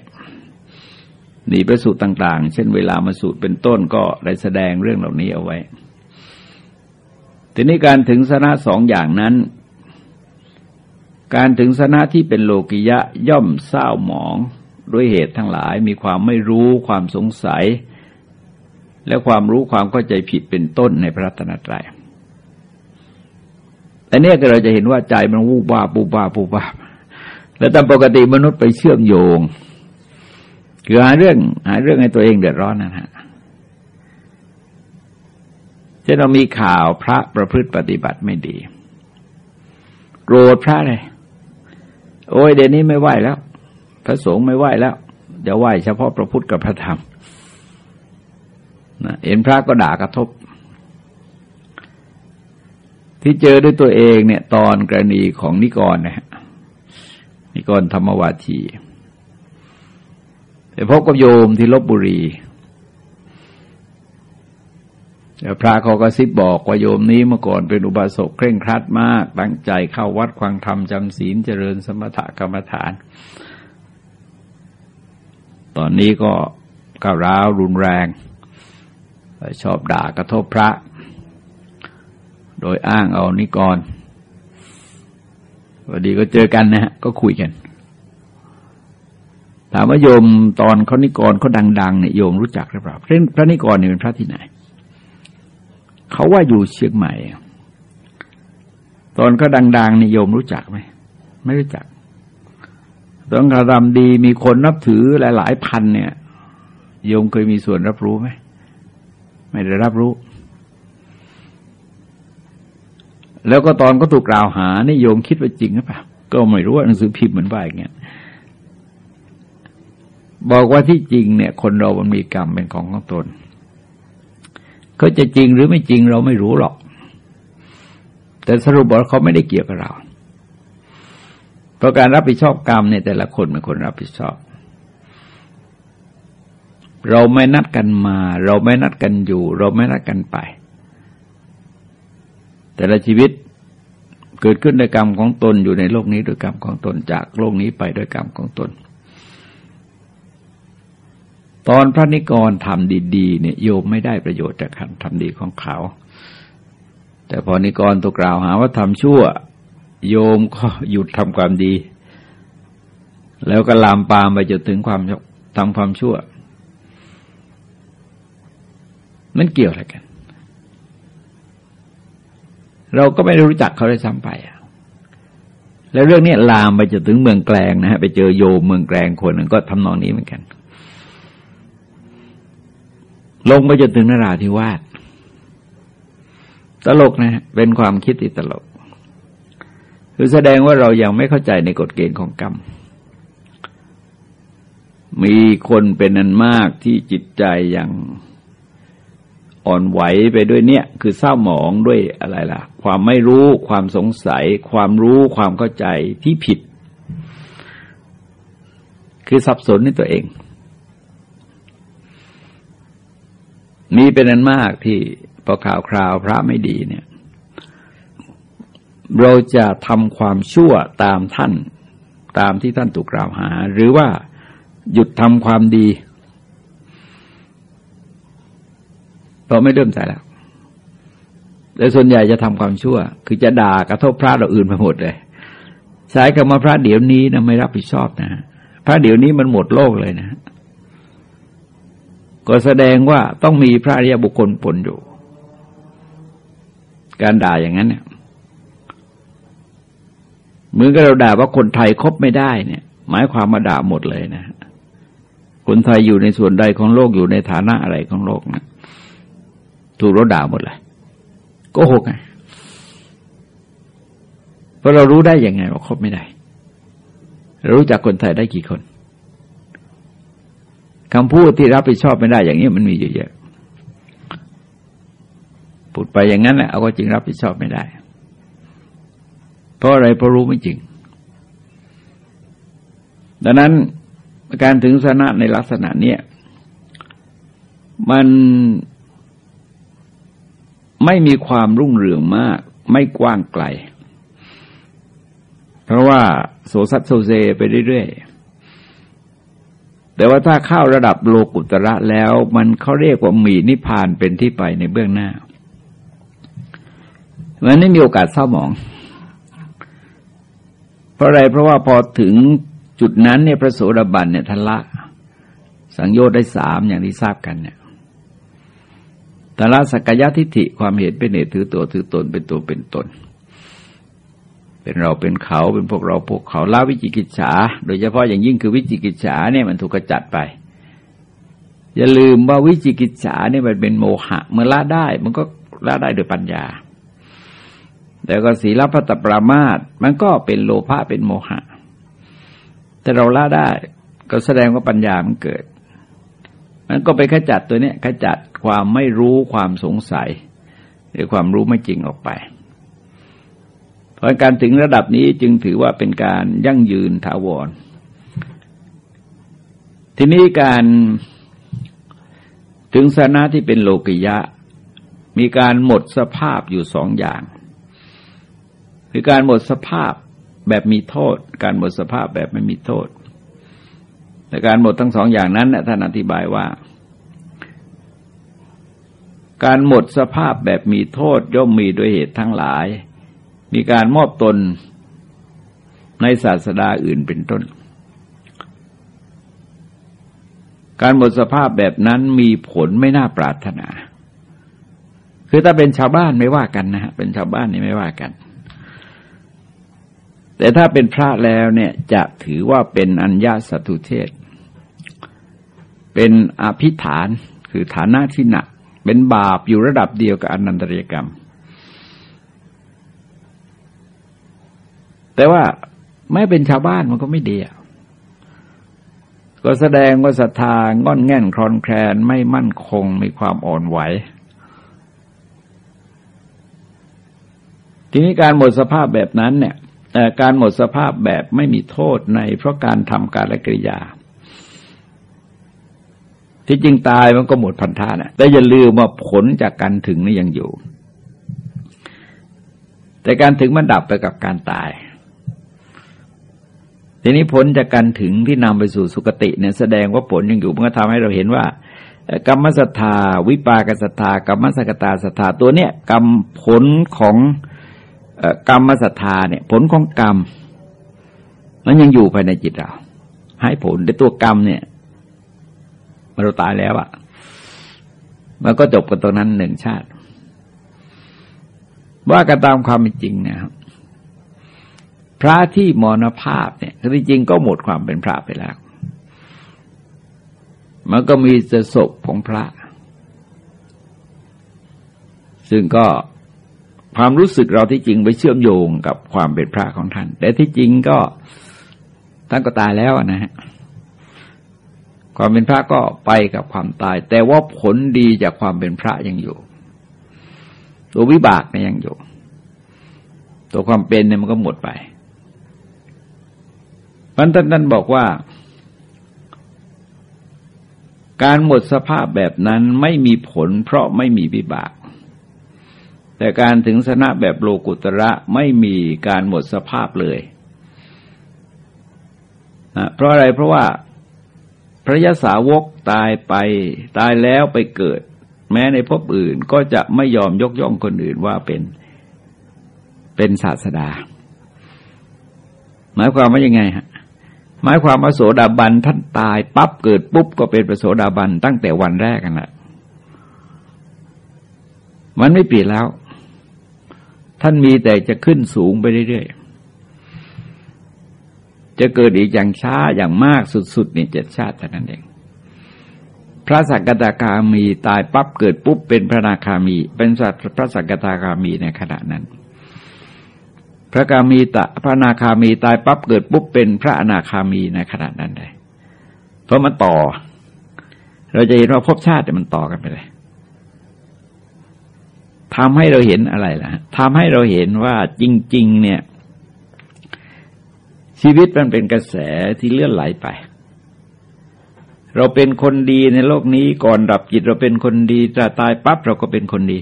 หนีประสูตรต่าง ๆ เช่นเวลามาสูตรเป็นต้นก็ได้แสดงเรื่องเหล่านี้เอาไว้ ทีนี้การถึงสนะสองอย่างนั้น การถึงสนะที่เป็นโลกิยะย่อมเศร้าหมองด้วยเหตุทั้งหลายมีความไม่รู้ความสงสัย และความรู้ความเข้าใจผิดเป็นต้นในพระรัตนตรัยแต่เนี้ยเราจะเห็นว่าใจมันวูบวาบูบวาบูบวาบแล้วตามปกติมนุษย์ไปเชื่อมโยงคือหาเรื่องหาเรื่องให้ตัวเองเดือดร้อนนะฮะจะเรามีข่าวพระประพฤติปฏิบัติไม่ดีโกรธพระเลยโอ้ยเดี๋ยวนี้ไม่ไหวแล้ว พระสงฆ์ไม่ไหวแล้ว จะไหวเฉพาะพระพุทธกับพระธรรม นะเห็นพระก็ด่ากระทบ ที่เจอด้วยตัวเองเนี่ย ตอนกรณีของนิกรนะฮะนิกรธรรมวาทีไปพบกับโยมที่ลบบุรีพระเขาก็ซิบบอกว่าโยมนี้เมื่อก่อนเป็นอุบาสกเคร่งครัดมาก ตั้งใจเข้าวัดควังธรรมจำศีลเจริญสมถกรรมฐาน ตอนนี้ก็ก้าวร้าวรุนแรง ชอบด่ากระทบพระ โดยอ้างเอานิกรวันดีก็เจอกันนะฮะก็คุยกัน ถามว่าโยมตอนเขานิกรเขาดังๆเนี่ยโยมรู้จักหรือเปล่าพระนิกรเนี่ยเป็นพระที่ไหนเขาว่าอยู่เชียงใหม่ ตอนก็ดังๆนิยมรู้จักไหมไม่รู้จักตอนกระทำดีมีคนนับถือหลายๆพันเนี่ยโยมเคยมีส่วนรับรู้ไหม ไม่ได้รับรู้ แล้วก็ตอนก็ถูกกล่าวหานี่โยมคิดว่าจริงหรือเปล่าก็ไม่รู้ว่าหนังสือพิมพ์เหมือนว่าอย่างเงี้ยบอกว่าที่จริงเนี่ย คนเรามันมีกรรมเป็นของของตนเขาจะจริงหรือไม่จริงเราไม่รู้หรอก แต่สรุปว่าเขาไม่ได้เกี่ยวกับเรา เพราะการรับผิดชอบกรรมเนี่ยแต่ละคนเป็นคนรับผิดชอบ เราไม่นัดกันมา เราไม่นัดกันอยู่ เราไม่นัดกันไป แต่ละชีวิตเกิดขึ้นด้วยกรรมของตนอยู่ในโลกนี้ด้วยกรรมของตนจากโลกนี้ไปด้วยกรรมของตน ตอนพระนิกรทำดีๆเนี่ยโยมไม่ได้ประโยชน์จากการทำดีของเขา แต่พอนิกรถูกกล่าวหาว่าทำชั่ว โยมก็หยุดทำความดี แล้วก็ลามปามไปจนถึงความทำความชั่ว มันเกี่ยวอะไรกัน เราก็ไม่รู้จักเขาได้ซ้ำไปแล้วเรื่องนี้ลามไปจนถึงเมืองแกลงนะฮะไปเจอโยมเมืองแกลงคนหนึ่งก็ทำนองนี้เหมือนกัน ลงไปจนถึงนราธิวาสตลกนะ เป็นความคิดที่ตลก คือแสดงว่าเรายังไม่เข้าใจในกฎเกณฑ์ของกรรม มีคนเป็นนันมากที่จิตใจยัง อ่อนไหวไปด้วยเนี่ย คือเศร้าหมองด้วยอะไรล่ะ ความไม่รู้ความสงสัย ความรู้ความเข้าใจที่ผิด คือสับสนในตัวเอง มีเป็นอันมากที่พอข่าวคราวพระไม่ดีเนี่ย เราจะทำความชั่วตามท่าน ตามที่ท่านถูกกล่าวหา หรือว่าหยุดทำความดี เราไม่เริ่มใจแล้วแต่ส่วนใหญ่จะทำความชั่ว คือจะด่ากระทบพระเราอื่นไปหมดเลยใช้คำว่าพระเดี๋ยวนี้นะไม่รับผิดชอบนะพระเดี๋ยวนี้มันหมดโลกเลยนะ ก็แสดงว่าต้องมีพระอริยบุคคลปนอยู่ การด่าอย่างนั้นเนี่ยเหมือนกับเราด่าว่าคนไทยคบไม่ได้เนี่ย หมายความมาด่าหมดเลยนะคนไทยอยู่ในส่วนใดของโลกอยู่ในฐานะอะไรของโลกนะ ถูกเราด่าหมดเลยโกหกไงเพราะเรารู้ได้ยังไงว่าคบไม่ได้เรารู้จักคนไทยได้กี่คนคำพูดที่รับผิดชอบไม่ได้อย่างนี้มันมีเยอะๆพูดไปอย่างนั้นแหละเอาก็จริงรับผิดชอบไม่ได้ เพราะอะไรเพราะรู้ไม่จริง ดังนั้นการถึงสนะในลักษณะเนี้ยมัน ไม่มีความรุ่งเรืองมาก ไม่กว้างไกล เพราะว่าโสซัดโซเซไปเรื่อยๆ แต่ว่าถ้าเข้าระดับโลกุตระแล้วมันเขาเรียกว่ามีนิพพานเป็นที่ไปในเบื้องหน้ามันไม่มีโอกาสเศร้าหมอง เพราะอะไรเพราะว่าพอถึงจุดนั้นเนี่ยพระโสดาบันเนี่ยทันละ สังโยชน์ได้สามอย่างที่ทราบกันเนี่ย ละสักยะทิฏฐิความเห็นเป็นเหตุถือตัวถือตนเป็นตัวเป็นตน เป็นเราเป็นเขาเป็นพวกเราพวกเขาละวิจิกิจฉา โดยเฉพาะอย่างยิ่งคือวิจิกิจฉาเนี่ยมันถูกกระจัดไป อย่าลืมว่าวิจิกิจฉาเนี่ยมันเป็นโมหะเมื่อละได้ มันก็ละได้โดยปัญญาแต่ก็ศีลพัตปรามาตมันก็เป็นโลภะเป็นโมหะ แต่เราละได้ก็แสดงว่าปัญญามันเกิด มันก็ไปขจัดตัวเนี้ยขจัดความไม่รู้ความสงสัย หรือความรู้ไม่จริงออกไป เพราะการถึงระดับนี้จึงถือว่าเป็นการยั่งยืนถาวร ทีนี้การถึงสนะที่เป็นโลกิยะ มีการหมดสภาพอยู่สองอย่าง คือการหมดสภาพแบบมีโทษ การหมดสภาพแบบไม่มีโทษ แต่การหมดทั้งสองอย่างนั้นท่านอธิบายว่า การหมดสภาพแบบมีโทษย่อมมีด้วยเหตุทั้งหลาย มีการมอบตนในศาสดาอื่นเป็นต้น การหมดสภาพแบบนั้นมีผลไม่น่าปรารถนา คือถ้าเป็นชาวบ้านไม่ว่ากันนะฮะเป็นชาวบ้านนี่ไม่ว่ากัน แต่ถ้าเป็นพระแล้วเนี่ยจะถือว่าเป็นอัญญาสัตุเทศ เป็นอภิฐานคือฐานะที่หนัก เป็นบาปอยู่ระดับเดียวกับอนันตริยกรรม แต่ว่าไม่เป็นชาวบ้านมันก็ไม่ดีก็แสดงว่าศรัทธางอนแง่นคลอนแคลนไม่มั่นคงมีความอ่อนไหวทีนี้การหมดสภาพแบบนั้นเนี่ยการหมดสภาพแบบไม่มีโทษในเพราะการทำการละกริยา ที่จริงตายมันก็หมดพันธะนะแต่อย่าลืมว่าผลจากการถึงนี่ยังอยู่ แต่การถึงมันดับไปกับการตาย ทีนี้ผลจากการถึงที่นำไปสู่สุคติเนี่ยแสดงว่าผลยังอยู่มันก็ทำให้เราเห็นว่ากรรมศรัทธา วิปากศรัทธากรรมสักตาศรัทธาตัวเนี้ยกรรมผลของกรรมศรัทธาเนี่ย ผลของกรรม มันยังอยู่ภายในจิตเรา ให้ผลในตัวกรรมเนี่ย เราตายแล้วอะมันก็จบกันตรงนั้นหนึ่งชาติ ว่ากันตามความเป็นจริงนะครับพระที่มรณภาพเนี่ยที่จริงก็หมดความเป็นพระไปแล้ว มันก็มีจะศพของพระ ซึ่งก็ความรู้สึกเราที่จริงไปเชื่อมโยงกับความเป็นพระของท่าน แต่ที่จริงก็ท่านก็ตายแล้วนะฮะ ความเป็นพระก็ไปกับความตาย แต่ว่าผลดีจากความเป็นพระยังอยู่ ตัววิบากเนี่ยยังอยู่ ตัวความเป็นเนี่ยมันก็หมดไปพันท่านนั้นบอกว่า การหมดสภาพแบบนั้นไม่มีผลเพราะไม่มีวิบากแแต่การถึงสนะแบบโลกุตระไม่มีการหมดสภาพเลยนะเพราะอะไรเพราะว่า พระยาสาวกตายไปตายแล้วไปเกิด แม้ในภพอื่นก็จะไม่ยอมยกย่องคนอื่นว่าเป็นเป็นศาสดา หมายความว่ายังไงฮะหมายความว่าโสดาบันท่านตายปั๊บเกิดปุ๊บก็เป็นพระโสดาบันตั้งแต่วันแรกกันแหละมันไม่เปลี่ยนแล้ว ท่านมีแต่จะขึ้นสูงไปเรื่อยๆ จะเกิดอีกอย่างช้าอย่างมากสุดๆนี่เจ็ดชาติเท่านั้นเอง พระสักตาคามีตายปั๊บเกิดปุ๊บเป็นพระนาคามี เป็นสัตว์พระสักตาคามีในขณะนั้น พระกามีตะพระนาคามีตายปั๊บเกิดปุ๊บเป็นพระอนาคามีในขณะนั้นเลยเพราะมันต่อ เราจะเห็นว่าภพชาติมันต่อกันไปเลยทำให้เราเห็นอะไรล่ะทำให้เราเห็นว่าจริง ๆ เนี่ย ชีวิตมันเป็นกระแสที่เลื่อนไหลไป เราเป็นคนดีในโลกนี้ก่อนดับจิตเราเป็นคนดีจะตายปั๊บเราก็เป็นคนดี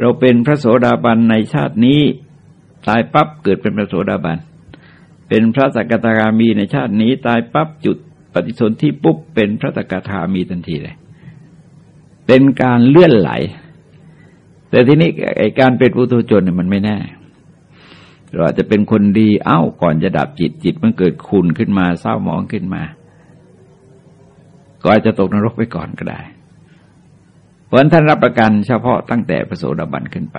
เราเป็นพระโสดาบันในชาตินี้ ตายปั๊บเกิดเป็นพระโสดาบัน เป็นพระสกทาคามีในชาตินี้ ตายปั๊บจุดปฏิสนธิปุ๊บเป็นพระสกทามีทันทีเลย เป็นการเลื่อนไหล แต่ทีนี้ไอการเป็นปุถุชนเนี่ยมันไม่แน่ เราอาจจะเป็นคนดีเอ้าก่อนจะดับจิตจิตมันเกิดขุนขึ้นมาเศร้าหมองขึ้นมา ก็อาจจะตกนรกไปก่อนก็ได้ เพราะท่านรับประกันเฉพาะตั้งแต่ประโสดาบันขึ้นไป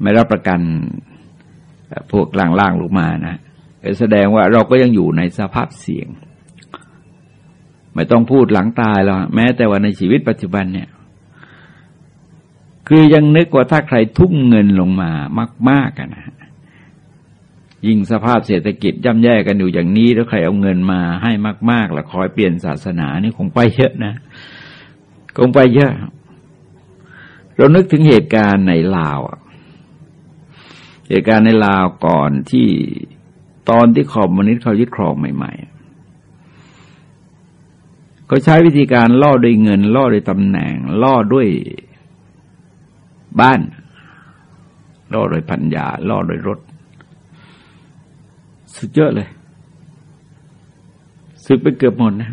ไม่รับประกันพวกล่างๆลงมานะแสดงว่าเราก็ยังอยู่ในสภาพเสี่ยง ไม่ต้องพูดหลังตายแล้วแม้แต่ว่าในชีวิตปัจจุบันเนี่ย คือยังนึกว่าถ้าใครทุ่มเงินลงมามากๆกันนะยิ่งสภาพเศรษฐกิจย่ำแย่กันอยู่อย่างนี้ แล้วใครเอาเงินมาให้มาก ๆ แล้วคอยเปลี่ยนศาสนานี่คงไปเยอะนะ คงไปเยอะ เรานึกถึงเหตุการณ์ในลาวเหตุการณ์ในลาวก่อนที่ตอนที่คอมมิวนิสต์เขายึดครองใหม่ ๆ ก็ใช้วิธีการล่อด้วยเงิน ล่อด้วยตำแหน่ง ล่อด้วย บ้าน ล่อโดยพัญญา ล่อโดยรถ สุดเยอะเลยสึกไปเกือบหมดนะ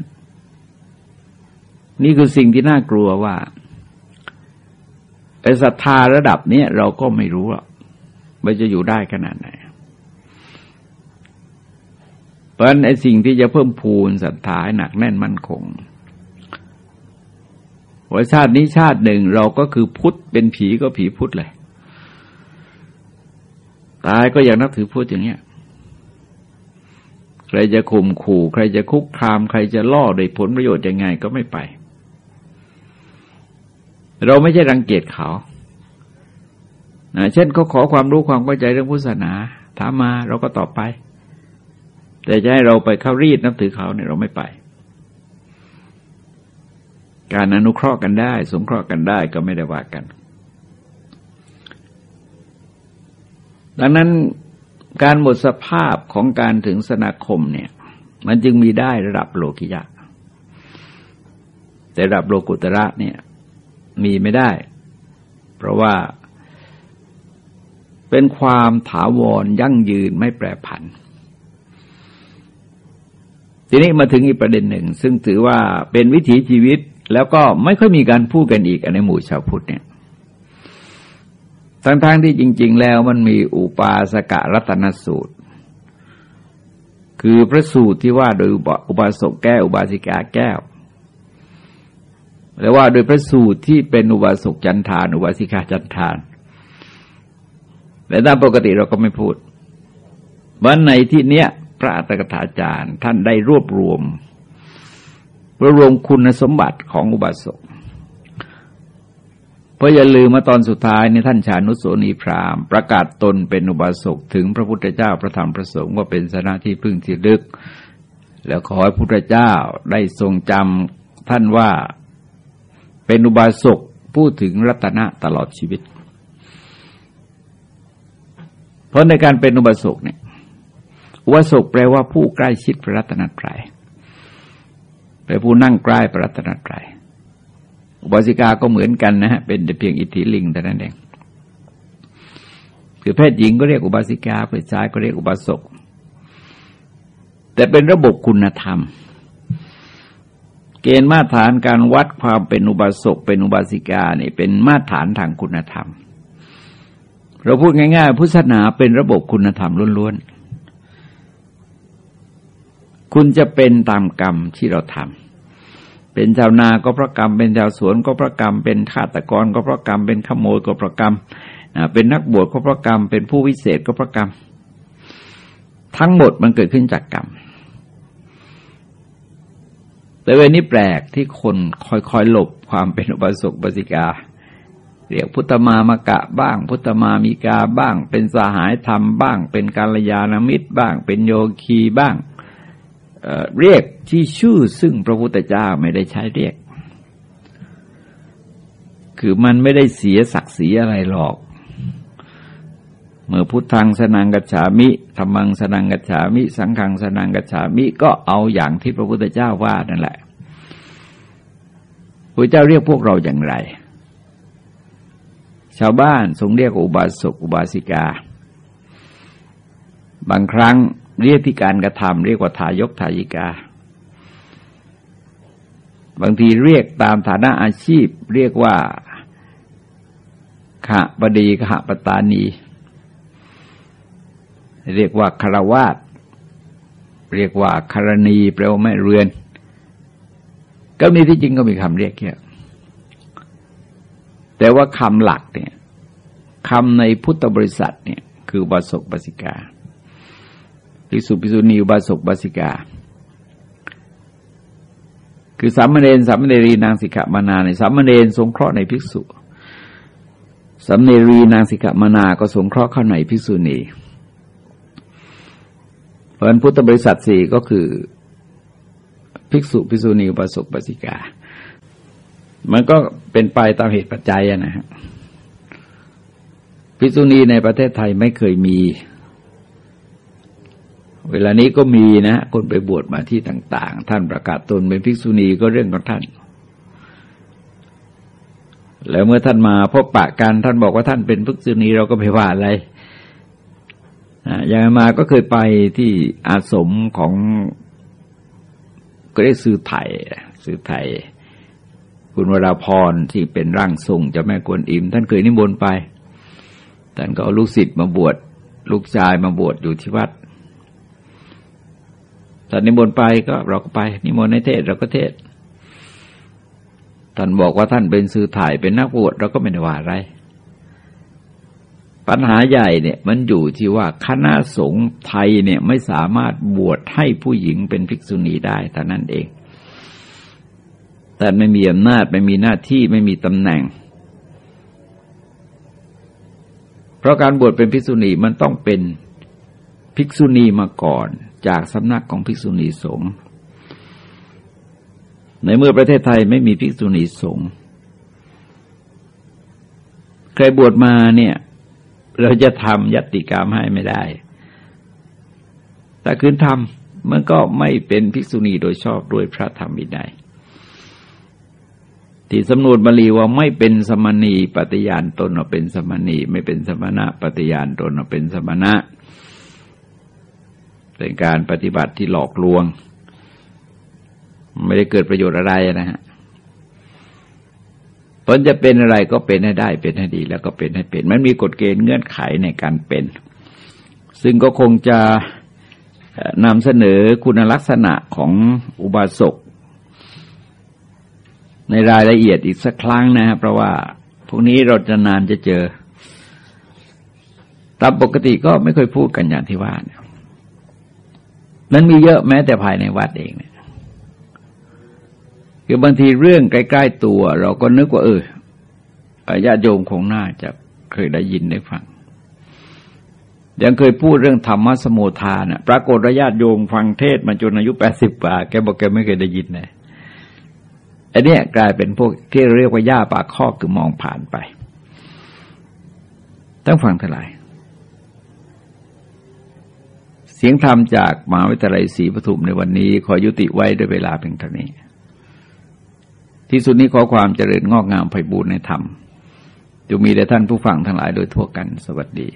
นี่คือสิ่งที่น่ากลัวว่าไอ้ศรัทธาระดับนี้เราก็ไม่รู้หรอกว่าจะอยู่ได้ขนาดไหน เพราะฉะนั้นไอ้สิ่งที่จะเพิ่มพูนศรัทธาให้หนักแน่นมั่นคง ว่าชาตินี้ชาติหนึ่งเราก็คือพุทธเป็นผีก็ผีพุทธเลยตายก็อย่างนับถือพุทธอย่างเนี้ยใครจะข่มขู่ ใครจะคุกคาม ใครจะล่อโดยผลประโยชน์ยังไงก็ไม่ไป เราไม่ใช่รังเกียจเขานะเช่นเขาขอความรู้ความเข้าใจเรื่องพุทธศาสนาถามมาเราก็ตอบไป แต่จะให้เราไปเข้ารีดนับถือเขาเนี่ยเราไม่ไป การอนุเคราะห์กันได้ สงเคราะห์กันได้ก็ไม่ได้ว่ากัน ดังนั้นการหมดสภาพของการถึงสนาคมเนี่ย มันจึงมีได้ระดับโลกิยะ แต่ระดับโลกุตระเนี่ย มีไม่ได้ เพราะว่าเป็นความถาวรยั่งยืนไม่แปรผัน ทีนี้มาถึงอีกประเด็นหนึ่ง ซึ่งถือว่าเป็นวิถีชีวิต แล้วก็ไม่ค่อยมีการพูดกันอีกในหมู่ชาวพุทธเนี่ยทั้งๆทที่จริง ๆ แล้วมันมีอุปาสกะรัตนสูตร คือพระสูตรที่ว่าโดยอุปาสกแก้วอุบาสิกาแก้วแล้วว่าโดยพระสูตรที่เป็นอุบาสกจันทาน อุบาสิกาจันทานแต่ตามปกติเราก็ไม่พูดวันในที่เนี้ย พระอัตถกถาจารย์ท่านได้รวบรวม รวมคุณสมบัติของอุบาสกเพราะอย่าลืมมาตอนสุดท้ายในท่านชานุโสนีพรามประกาศตนเป็นอุบาสกถึงพระพุทธเจ้าพระธรรมพระสงฆ์ว่าเป็นสนาที่พึ่งที่ลึก แล้วขอให้พุทธเจ้าได้ทรงจำท่านว่าเป็นอุบาสกพูดถึงรัตนะตลอดชีวิต เพราะในการเป็นอุบาสกเนี่ยอุบาสกแปลว่าผู้ใกล้ชิดพระรัตนตรัย เป็นผู้นั่งใกล้พระรัตนตรัยอุบาสิกาก็เหมือนกันนะฮะเป็นแต่เพียงอิทธิลิงแต่นั้นเองคือเพศหญิงก็เรียกอุบาสิกาเพศชายก็เรียกอุบาสกแต่เป็นระบบคุณธรรม เกณฑ์มาตรฐานการวัดความเป็นอุบาสกเป็นอุบาสิกาเนี่ยเป็นมาตรฐานทางคุณธรรม เราพูดง่ายๆ พุทธศาสนาเป็นระบบคุณธรรมล้วนๆ คุณจะเป็นตามกรรมที่เราทำเป็นชาวนาก็เพราะกรรม เป็นชาวสวนก็เพราะกรรม เป็นฆาตกรก็เพราะกรรม เป็นขโมยก็เพราะกรรม เป็นนักบวชก็เพราะกรรม เป็นผู้วิเศษก็เพราะกรรม ทั้งหมดมันเกิดขึ้นจากกรรม แต่เวนี้แปลกที่คนคอยๆหลบความเป็นอุปสกบสิกา เรียกพุทธมามกะบ้าง พุทธมามีกาบ้าง เป็นสหายธรรมบ้าง เป็นกาลยานมิตรบ้าง เป็นโยคีบ้าง เรียกที่ชื่อซึ่งพระพุทธเจ้าไม่ได้ใช้เรียก คือมันไม่ได้เสียศักดิ์ศรีอะไรหรอก เมื่อพุทธังสนังกัจฉามิธรรมังสนังกัจฉามิ สังฆังสนังกัจฉามิก็เอาอย่างที่พระพุทธเจ้าว่านั่นแหละพระเจ้าเรียกพวกเราอย่างไร ชาวบ้านทรงเรียกอุบาสกอุบาสิกา บางครั้ง เรียกที่การกระทำเรียกว่าทายกทายิกา บางทีเรียกตามฐานะอาชีพ เรียกว่าขะบดีขะปตานี เรียกว่าคารวาสเรียกว่าคารณีแปลว่าแม่เรือน ก็มีที่จริงก็มีคำเรียกเยอะแต่ว่าคำหลักเนี่ยคำในพุทธบริษัทเนี่ย คือบาศกบาสิกา ภิกษุภิกษุณีบาศกบาสิกา คือสามเณรสามเณรีนางสิกขามานาในสามเณรสงเคราะห์ในภิกษุสามเณรีนางสิกขามานาก็สงเคราะห์เข้าในภิกษุณีเพราะพุทธบริษัทสี่ก็คือภิกษุภิกษุณีอุปสกปสิกา มันก็เป็นไปตามเหตุปัจจัยนะฮะภิกษุณีในประเทศไทยไม่เคยมี เวลานี้ก็มีนะคนไปบวชมาที่ต่าง ๆ ท่านประกาศตนเป็นภิกษุณีก็เรื่องของท่าน แล้วเมื่อท่านมาพบปะกันท่านบอกว่าท่านเป็นภิกษุณีเราก็ไม่ว่าอะไรอย่างมาก็เคยไปที่อาสมของก็ได้ซื้อไทยซื้อไทยคุณวราพรที่เป็นร่างทรงเจะแม่กวนอิม ท่านเคยนิมนต์ไป ท่านก็เอาลูกศิษย์มาบวชลูกชายมาบวชอยู่ที่วัด ท่านนิมนต์ไปก็เราก็ไป นิมนต์ในเทศเราก็เทศ ท่านบอกว่าท่านเป็นซื้อถ่ายเป็นนักบวชเราก็ไม่ได้ว่าอะไร ปัญหาใหญ่เนี่ย มันอยู่ที่ว่าคณะสงฆ์ไทยเนี่ยไม่สามารถบวชให้ผู้หญิงเป็นภิกษุณีได้แต่นั้นเอง แต่ไม่มีอำนาจไม่มีหน้าที่ไม่มีตำแหน่งเพราะการบวชเป็นภิกษุณีมันต้องเป็นภิกษุณีมาก่อน จากสำนักของภิกษุณีสงฆ์ในเมื่อประเทศไทยไม่มีภิกษุณีสงฆ์ใครบวชมาเนี่ย เราจะทำยัตติกรรมให้ไม่ได้ แต่คืนทำมันก็ไม่เป็นภิกษุณีโดยชอบด้วยพระธรรมวินัยที่สำนวนบาลีว่าไม่เป็นสมณีปฏิญาณตนเป็นสมณี ไม่เป็นสมณะปฏิญาณตนเป็นสมณะ เป็นการปฏิบัติที่หลอกลวง ไม่ได้เกิดประโยชน์อะไรนะฮะผลจะเป็นอะไรก็เป็นให้ได้เป็นให้ดี แล้วก็เป็นให้เป็น มันมีกฎเกณฑ์เงื่อนไขในการเป็น ซึ่งก็คงจะนำเสนอคุณลักษณะของอุบาสกในรายละเอียดอีกสักครั้งนะครับเพราะว่าพวกนี้เราจะนานจะเจอ ตามปกติก็ไม่เคยพูดกันอย่างที่ว่าเนี่ย มันมีเยอะแม้แต่ภายในวัดเองเนี่ยคือบางทีเรื่องใกล้ ๆ ตัว เราก็นึกว่า เออญาติโยมคงน่าจะเคยได้ยินได้ฟัง ยังเคยพูดเรื่องธรรมะสมุทานะปรากฏญาติโยมฟังเทศมาจนอายุแปดสิบกว่า แกบอกแกไม่เคยได้ยินเลยอันนี้กลายเป็นพวกที่เรียกว่าย่าปากข้อคือมองผ่านไปต้องฟังเท่าไหร่ สียงธรรมจากมหาวิทยาลัยศรีปทุมในวันนี้ ขอยุติไว้ด้วยเวลาเพียงเท่านี้ ที่สุดนี้ขอความเจริญงอกงามไพบูรณ์ในธรรมจะมีแด่ท่านผู้ฟังทั้งหลายโดยทั่วกันสวัสดี